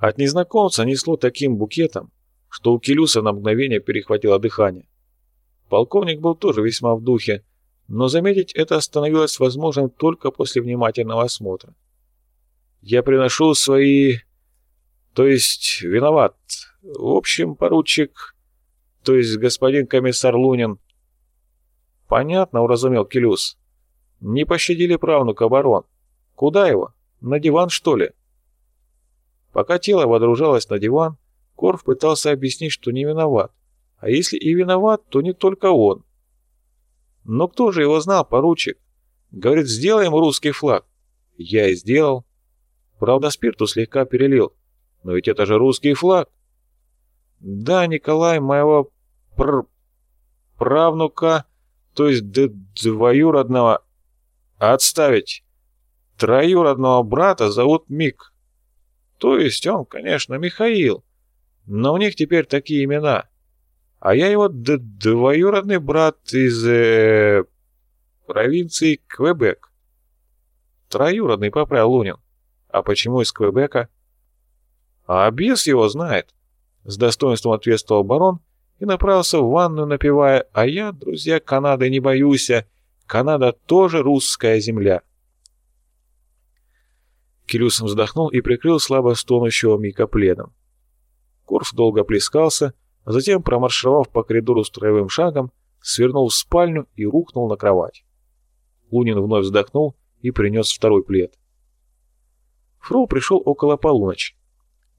От незнакомца несло таким букетом, что у Келюса на мгновение перехватило дыхание. Полковник был тоже весьма в духе, но заметить это становилось возможным только после внимательного осмотра. «Я приношу свои... то есть виноват. В общем, поручик, то есть господин комиссар Лунин...» «Понятно», — уразумел Келюс. «Не пощадили правнука, барон. Куда его? На диван, что ли?» Пока тело водружалось на диван, Корф пытался объяснить, что не виноват. А если и виноват, то не только он. Но кто же его знал, поручик? Говорит, сделаем русский флаг. Я и сделал. Правда, спирту слегка перелил. Но ведь это же русский флаг. Да, Николай, моего пр... правнука, то есть двоюродного... Отставить. Троюродного брата зовут Мик. То есть он, конечно, Михаил, но у них теперь такие имена. А я его двоюродный брат из э, провинции Квебек. Троюродный, поправил Лунин. А почему из Квебека? А бес его знает. С достоинством ответствовал барон и направился в ванную, напевая «А я, друзья, Канады не боюсь, Канада тоже русская земля». Кирюсом вздохнул и прикрыл слабо стонущего Мика пледом. Корф долго плескался, а затем, промаршировав по коридору строевым шагом, свернул в спальню и рухнул на кровать. Лунин вновь вздохнул и принес второй плед. Фроу пришел около полуночи.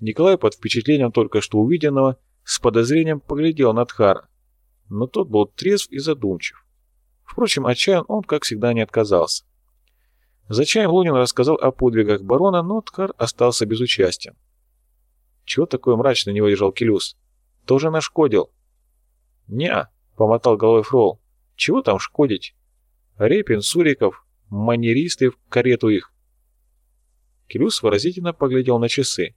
Николай под впечатлением только что увиденного с подозрением поглядел на Тхара, но тот был трезв и задумчив. Впрочем, отчаян он, как всегда, не отказался. За чаем Лунин рассказал о подвигах барона, но Ткар остался безучастен. «Чего такое мрачно не выдержал Келюс? Тоже нашкодил?» «Не-а», помотал головой Фрол. «Чего там шкодить? Репин, Суриков, манеристы в карету их». Келюс выразительно поглядел на часы.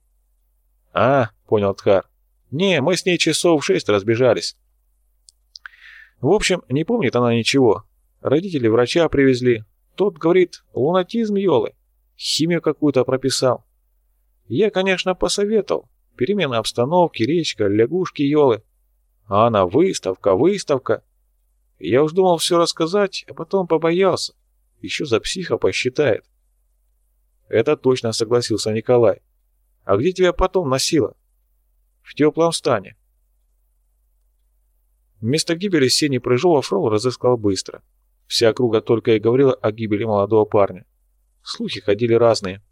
«А, — понял Ткар. Не, мы с ней часов в шесть разбежались». В общем, не помнит она ничего. Родители врача привезли, тот говорит, лунатизм, елы. Химию какую-то прописал. Я, конечно, посоветовал. Перемена обстановки, речка, лягушки, елы. А она выставка, выставка. Я уж думал все рассказать, а потом побоялся. Еще за психа посчитает. Это точно согласился Николай. А где тебя потом носило? В теплом стане. Место гибели Сени Прыжова Фрол разыскал быстро. Вся округа только и говорила о гибели молодого парня. Слухи ходили разные.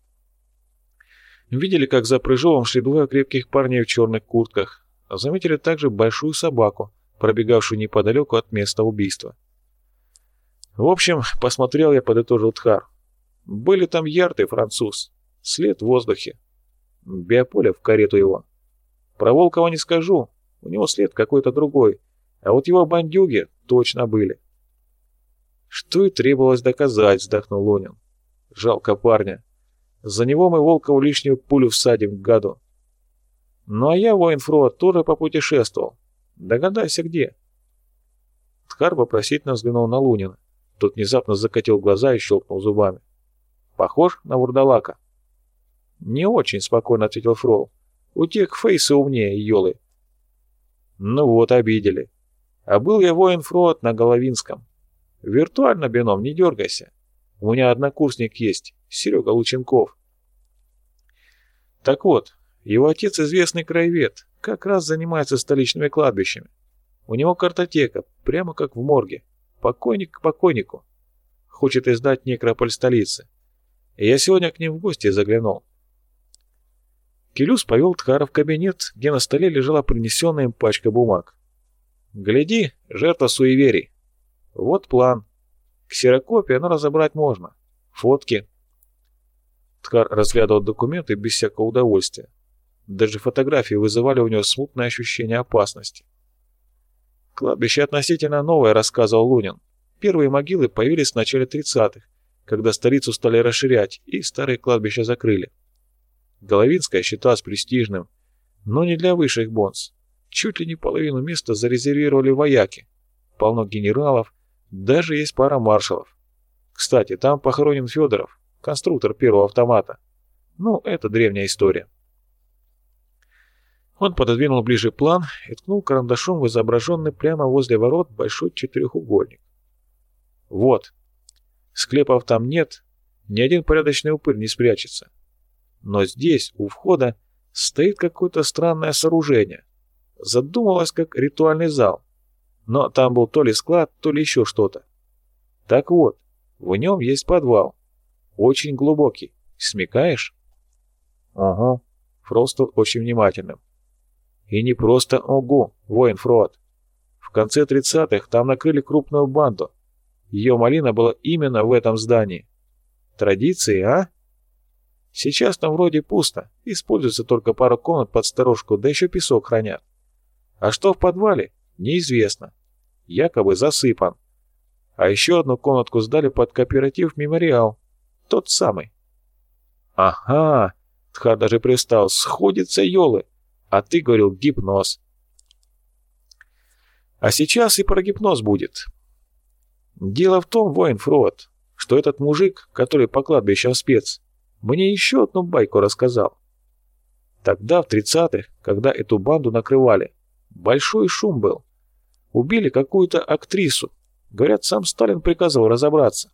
Видели, как за Прыжовым шли двое крепких парней в черных куртках. Заметили также большую собаку, пробегавшую неподалеку от места убийства. В общем, посмотрел я, подытожил Тхар. Были там ярты француз. След в воздухе. Биополе в карету его. Про Волкова не скажу. У него след какой-то другой. А вот его бандюги точно были. Что и требовалось доказать, вздохнул Лунин. Жалко парня. За него мы Волкову лишнюю пулю всадим к году. Ну а я, воин Фроа, тоже попутешествовал. Догадайся, где. Тхар вопросительно взглянул на Лунина. Тот внезапно закатил глаза и щелкнул зубами. «Похож на вурдалака?» «Не очень», — спокойно ответил Фрол. «У тех фейсы умнее, елы». «Ну вот, обидели. А был я воин Фроат на Головинском. Виртуально, Бином, не дергайся. У меня однокурсник есть, Серега Лученков. Так вот, его отец известный краевед, как раз занимается столичными кладбищами. У него картотека, прямо как в морге. Покойник к покойнику. Хочет издать некрополь столицы. И я сегодня к ним в гости заглянул. Келюс повел Тхара в кабинет, где на столе лежала принесенная им пачка бумаг. «Гляди, жертва суеверий. Вот план. Ксерокопия, но разобрать можно. Фотки. Ткар разглядывал документы без всякого удовольствия. Даже фотографии вызывали у него смутное ощущение опасности. «Кладбище относительно новое», — рассказывал Лунин. «Первые могилы появились в начале 30-х, когда столицу стали расширять, и старые кладбища закрыли. Головинское считалось престижным, но не для высших бонс. Чуть ли не половину места зарезервировали вояки. Полно генералов, даже есть пара маршалов. Кстати, там похоронен Федоров, конструктор первого автомата. Ну, это древняя история. Он пододвинул ближе план и ткнул карандашом в изображенный прямо возле ворот большой четырехугольник. Вот. Склепов там нет, ни один порядочный упырь не спрячется. Но здесь, у входа, стоит какое-то странное сооружение. Задумалось, как ритуальный зал. Но там был то ли склад, то ли еще что-то. Так вот, в нем есть подвал. Очень глубокий. Смекаешь? Ага. Фрост был очень внимательным. И не просто ого, воин Фрод. В конце 30-х там накрыли крупную банду. Ее малина была именно в этом здании. Традиции, а? Сейчас там вроде пусто, используется только пару комнат под сторожку, да еще песок хранят. А что в подвале, неизвестно. Якобы засыпан. А еще одну комнатку сдали под кооператив «Мемориал». Тот самый. Ага, Тхар даже пристал, сходится елы. А ты говорил гипноз. А сейчас и про гипноз будет. Дело в том, воин Фрод, что этот мужик, который по кладбищам спец, мне еще одну байку рассказал. Тогда, в тридцатых, когда эту банду накрывали, большой шум был. Убили какую-то актрису. Говорят, сам Сталин приказал разобраться.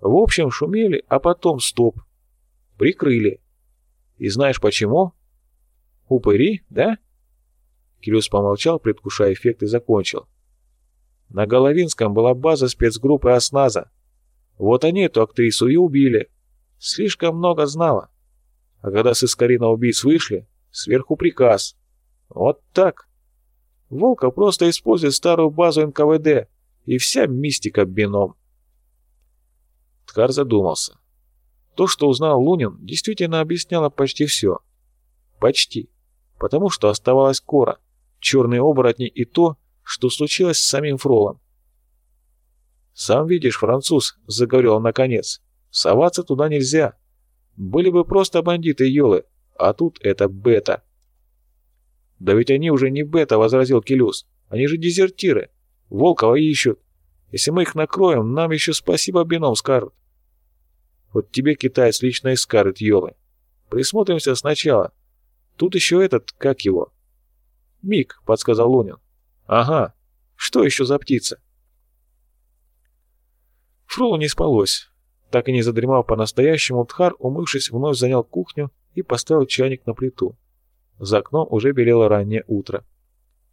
В общем, шумели, а потом стоп. Прикрыли. И знаешь почему? «Упыри, да?» Кирюс помолчал, предвкушая эффект, и закончил. «На Головинском была база спецгруппы «Осназа». Вот они эту актрису и убили. Слишком много знала. А когда с Искарина убийц вышли, сверху приказ. Вот так. Волка просто использует старую базу НКВД, и вся мистика бином. Ткар задумался. То, что узнал Лунин, действительно объясняло почти все. Почти потому что оставалась кора, черные оборотни и то, что случилось с самим Фролом. «Сам видишь, француз», — заговорил он наконец, — «соваться туда нельзя. Были бы просто бандиты Йолы, а тут это бета». «Да ведь они уже не бета», — возразил Келюс. «Они же дезертиры. Волкова ищут. Если мы их накроем, нам еще спасибо бином скажут». «Вот тебе, китаец, лично и скажет Йолы. Присмотримся сначала. Тут еще этот, как его? Миг, подсказал Лунин. Ага. Что еще за птица? Фролу не спалось. Так и не задремав по-настоящему, Тхар, умывшись, вновь занял кухню и поставил чайник на плиту. За окном уже белело раннее утро.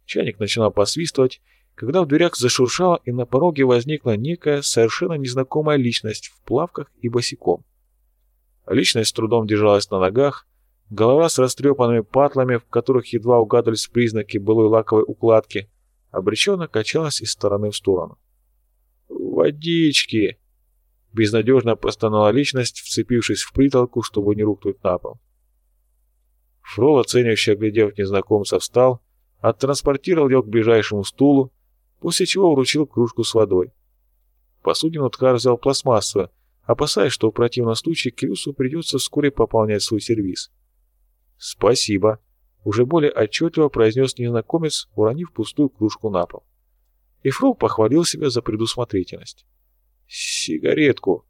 Чайник начинал посвистывать, когда в дверях зашуршало, и на пороге возникла некая совершенно незнакомая личность в плавках и босиком. Личность с трудом держалась на ногах, Голова с растрепанными патлами, в которых едва угадывались признаки былой лаковой укладки, обреченно качалась из стороны в сторону. «Водички!» Безнадежно простонала личность, вцепившись в притолку, чтобы не рухнуть на пол. Фрол, оценивающе оглядев незнакомца, встал, оттранспортировал ее к ближайшему стулу, после чего вручил кружку с водой. Посудину Ткар взял пластмассовую, опасаясь, что в противном случае Крюсу придется вскоре пополнять свой сервиз. «Спасибо», — уже более отчетливо произнес незнакомец, уронив пустую кружку на пол. И Фрол похвалил себя за предусмотрительность. «Сигаретку».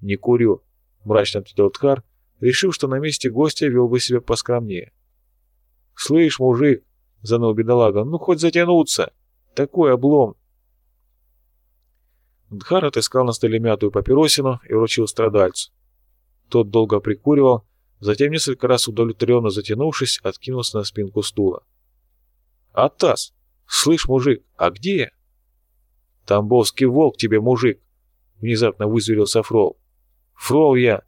«Не курю», — мрачно ответил Тхар, решив, что на месте гостя вел бы себя поскромнее. «Слышь, мужик», — заныл бедолага, — «ну хоть затянуться! Такой облом!» Дхар отыскал на столе мятую папиросину и вручил страдальцу. Тот долго прикуривал, Затем, несколько раз удовлетворенно затянувшись, откинулся на спинку стула. «Атас! Слышь, мужик, а где я?» «Тамбовский волк тебе, мужик!» Внезапно вызверился Фрол. «Фрол я!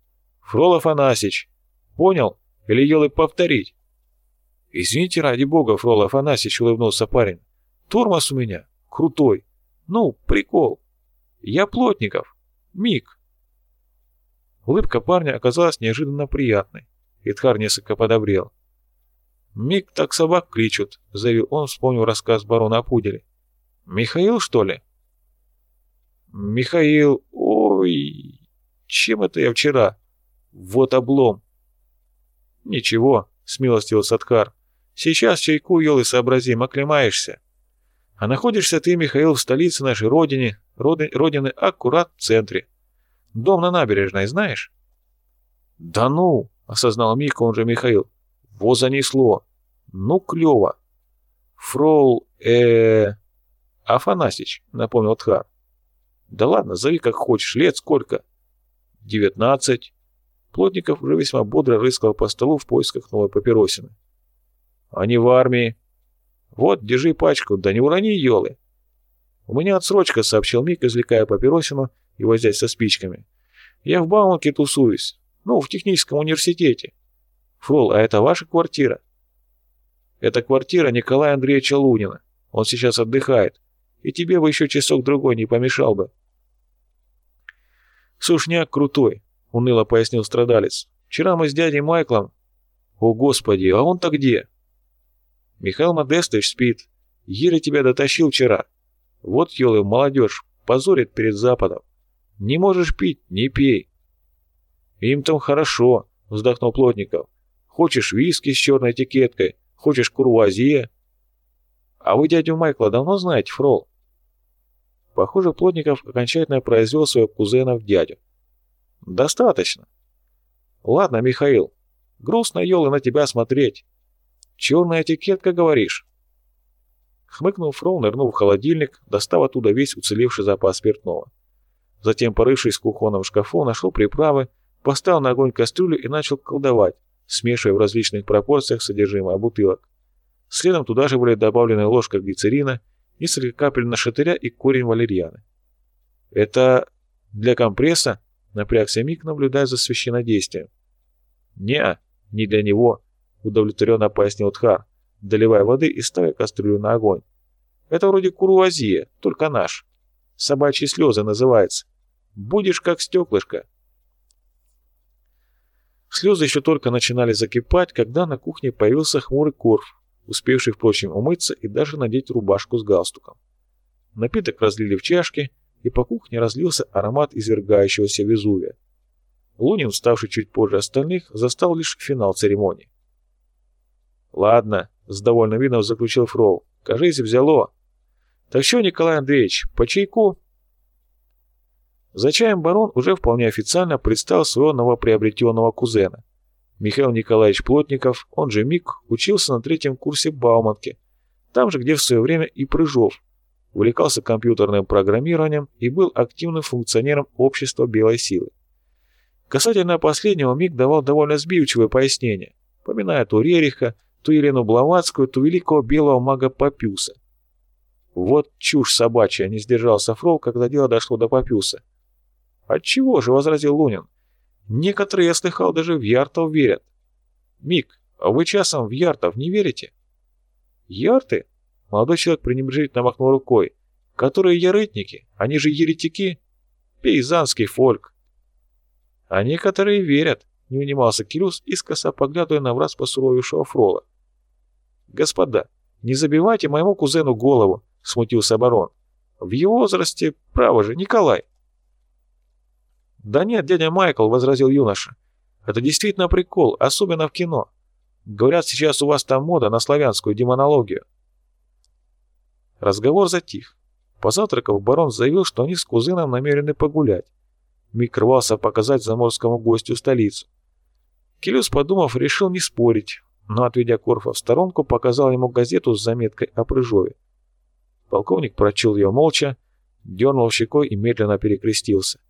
Фрол Афанасич! Понял? Или елы повторить?» «Извините, ради бога, Фрол Афанасич!» — улыбнулся парень. «Тормоз у меня. Крутой. Ну, прикол. Я Плотников. Миг. Улыбка парня оказалась неожиданно приятной. Итхар несколько подобрел. «Миг так собак кличут», — заявил он, вспомнил рассказ барона о пуделе. «Михаил, что ли?» «Михаил... Ой... Чем это я вчера? Вот облом!» «Ничего», — смилостивился Ткар. «Сейчас чайку, ел и сообразим, оклемаешься. А находишься ты, Михаил, в столице нашей родины, родины аккурат в центре. Дом на набережной, знаешь?» «Да ну!» — осознал Мика, он же Михаил. «Во занесло! Ну, клево. Фрол, э, Афанасич, напомнил Тхар. Да ладно, зови как хочешь, лет сколько? Девятнадцать. Плотников уже весьма бодро рыскал по столу в поисках новой папиросины. Они в армии. Вот, держи пачку, да не урони, елы. У меня отсрочка, сообщил Мик, извлекая папиросину и возясь со спичками. Я в Бауманке тусуюсь. Ну, в техническом университете. Фрол, а это ваша квартира? Это квартира Николая Андреевича Лунина. Он сейчас отдыхает. И тебе бы еще часок-другой не помешал бы. Сушняк крутой, уныло пояснил страдалец. Вчера мы с дядей Майклом... О, Господи, а он-то где? Михаил Модестович спит. Еле тебя дотащил вчера. Вот, елы, молодежь, позорит перед Западом. Не можешь пить, не пей. Им там хорошо, вздохнул Плотников. Хочешь виски с черной этикеткой, хочешь курвазье. А вы дядю Майкла давно знаете, Фрол? Похоже, Плотников окончательно произвел своего кузена в дядю. Достаточно. Ладно, Михаил, грустно, елы, на тебя смотреть. Черная этикетка, говоришь? Хмыкнул Фрол, нырнул в холодильник, достав оттуда весь уцелевший запас спиртного. Затем, порывшись в кухонном шкафу, нашел приправы, поставил на огонь кастрюлю и начал колдовать, смешивая в различных пропорциях содержимое бутылок. Следом туда же были добавлены ложка глицерина, несколько капель нашатыря и корень валерьяны. «Это для компресса?» — напрягся Мик, наблюдая за священнодействием. «Не, не для него», — удовлетворенно пояснил Тхар, доливая воды и ставя кастрюлю на огонь. «Это вроде курвазье, только наш. Собачьи слезы называется. Будешь как стеклышко». Слезы еще только начинали закипать, когда на кухне появился хмурый Корф, успевший, впрочем, умыться и даже надеть рубашку с галстуком. Напиток разлили в чашки, и по кухне разлился аромат извергающегося Везувия. Лунин, вставший чуть позже остальных, застал лишь финал церемонии. «Ладно», — с довольным видом заключил Фрол, — «кажись, взяло. Так что, Николай Андреевич, по чайку?» За чаем барон уже вполне официально представил своего новоприобретенного кузена — Михаил Николаевич Плотников, он же Мик, учился на третьем курсе Бауманки, там же, где в свое время и Прыжов, увлекался компьютерным программированием и был активным функционером общества Белой Силы. Касательно последнего Мик давал довольно сбивчивое пояснение, поминая то Рериха, то Елену Блаватскую, то великого белого мага Папюса. Вот чушь собачья, не сдержался Фрол, когда дело дошло до Папюса. «Отчего же?» — возразил Лунин. Некоторые, я слыхал, даже в Яртов верят. Мик, а вы часом в Яртов не верите? Ярты? Молодой человек пренебрежительно махнул рукой. Которые ярытники, они же еретики. Пейзанский фольк. А некоторые верят, не унимался Кирюс, искоса поглядывая на враз посуровившего Фрола. Господа, не забивайте моему кузену голову, смутился барон. В его возрасте, право же, Николай. «Да нет, дядя Майкл», — возразил юноша. «Это действительно прикол, особенно в кино. Говорят, сейчас у вас там мода на славянскую демонологию». Разговор затих. Позавтракав, барон заявил, что они с кузеном намерены погулять. Мик рвался показать заморскому гостю столицу. Келюс, подумав, решил не спорить, но, отведя Корфа в сторонку, показал ему газету с заметкой о Прыжове. Полковник прочел ее молча, дернул щекой и медленно перекрестился.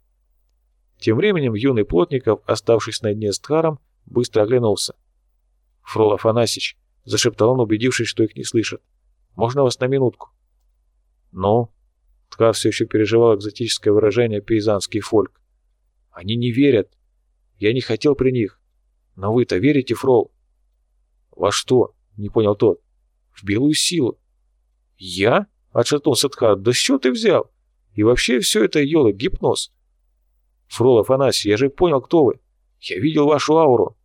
Тем временем юный Плотников, оставшись на дне с Тхаром, быстро оглянулся. «Фрол Афанасьич», — зашептал он, убедившись, что их не слышат, — «можно вас на минутку?» «Ну?» — Тхар все еще переживал экзотическое выражение «пейзанский фольк». «Они не верят. Я не хотел при них. Но вы-то верите, Фрол?» «Во что?» — не понял тот. «В белую силу». «Я?» — отшатнулся Тхар. «Да с ты взял? И вообще все это, Йола, гипноз. «Фрол Афанасий, я же понял, кто вы. Я видел вашу ауру».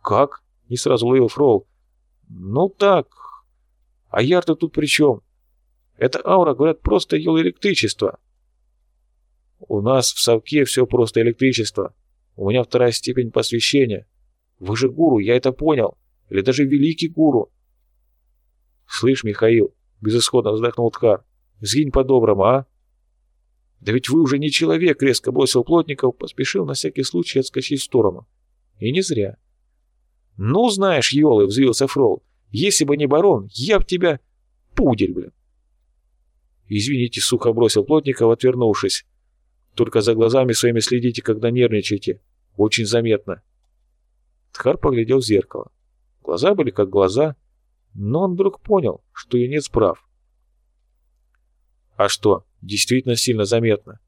«Как?» — не сразу ловил Фрол. «Ну так. А яр-то тут при чем? Это аура, говорят, просто ел электричество». «У нас в совке все просто электричество. У меня вторая степень посвящения. Вы же гуру, я это понял. Или даже великий гуру». «Слышь, Михаил», — безысходно вздохнул Тхар, — «сгинь по-доброму, а?» «Да ведь вы уже не человек!» — резко бросил Плотников, поспешил на всякий случай отскочить в сторону. И не зря. «Ну, знаешь, елы!» — взвился Фрол. Если бы не барон, я б тебя... Пудель, блин. Извините, сухо бросил Плотников, отвернувшись. Только за глазами своими следите, когда нервничаете. Очень заметно. Тхар поглядел в зеркало. Глаза были как глаза, но он вдруг понял, что юнец прав. А что, действительно сильно заметно.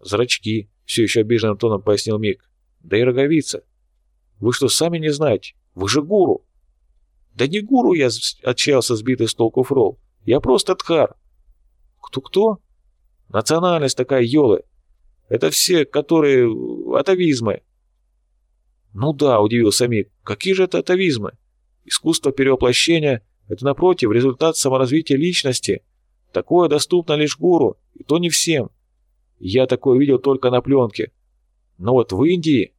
Зрачки, все еще обиженным тоном пояснил Мик. Да и роговица. Вы что, сами не знаете? Вы же гуру. Да не гуру я, отчаялся сбитый с толку Фрол. Я просто Тхар. Кто-кто? Национальность такая, елы. Это все, которые атовизмы. Ну да, удивился Мик. Какие же это атовизмы? Искусство перевоплощения – это, напротив, результат саморазвития личности. Такое доступно лишь гуру, и то не всем. Я такое видел только на пленке. Но вот в Индии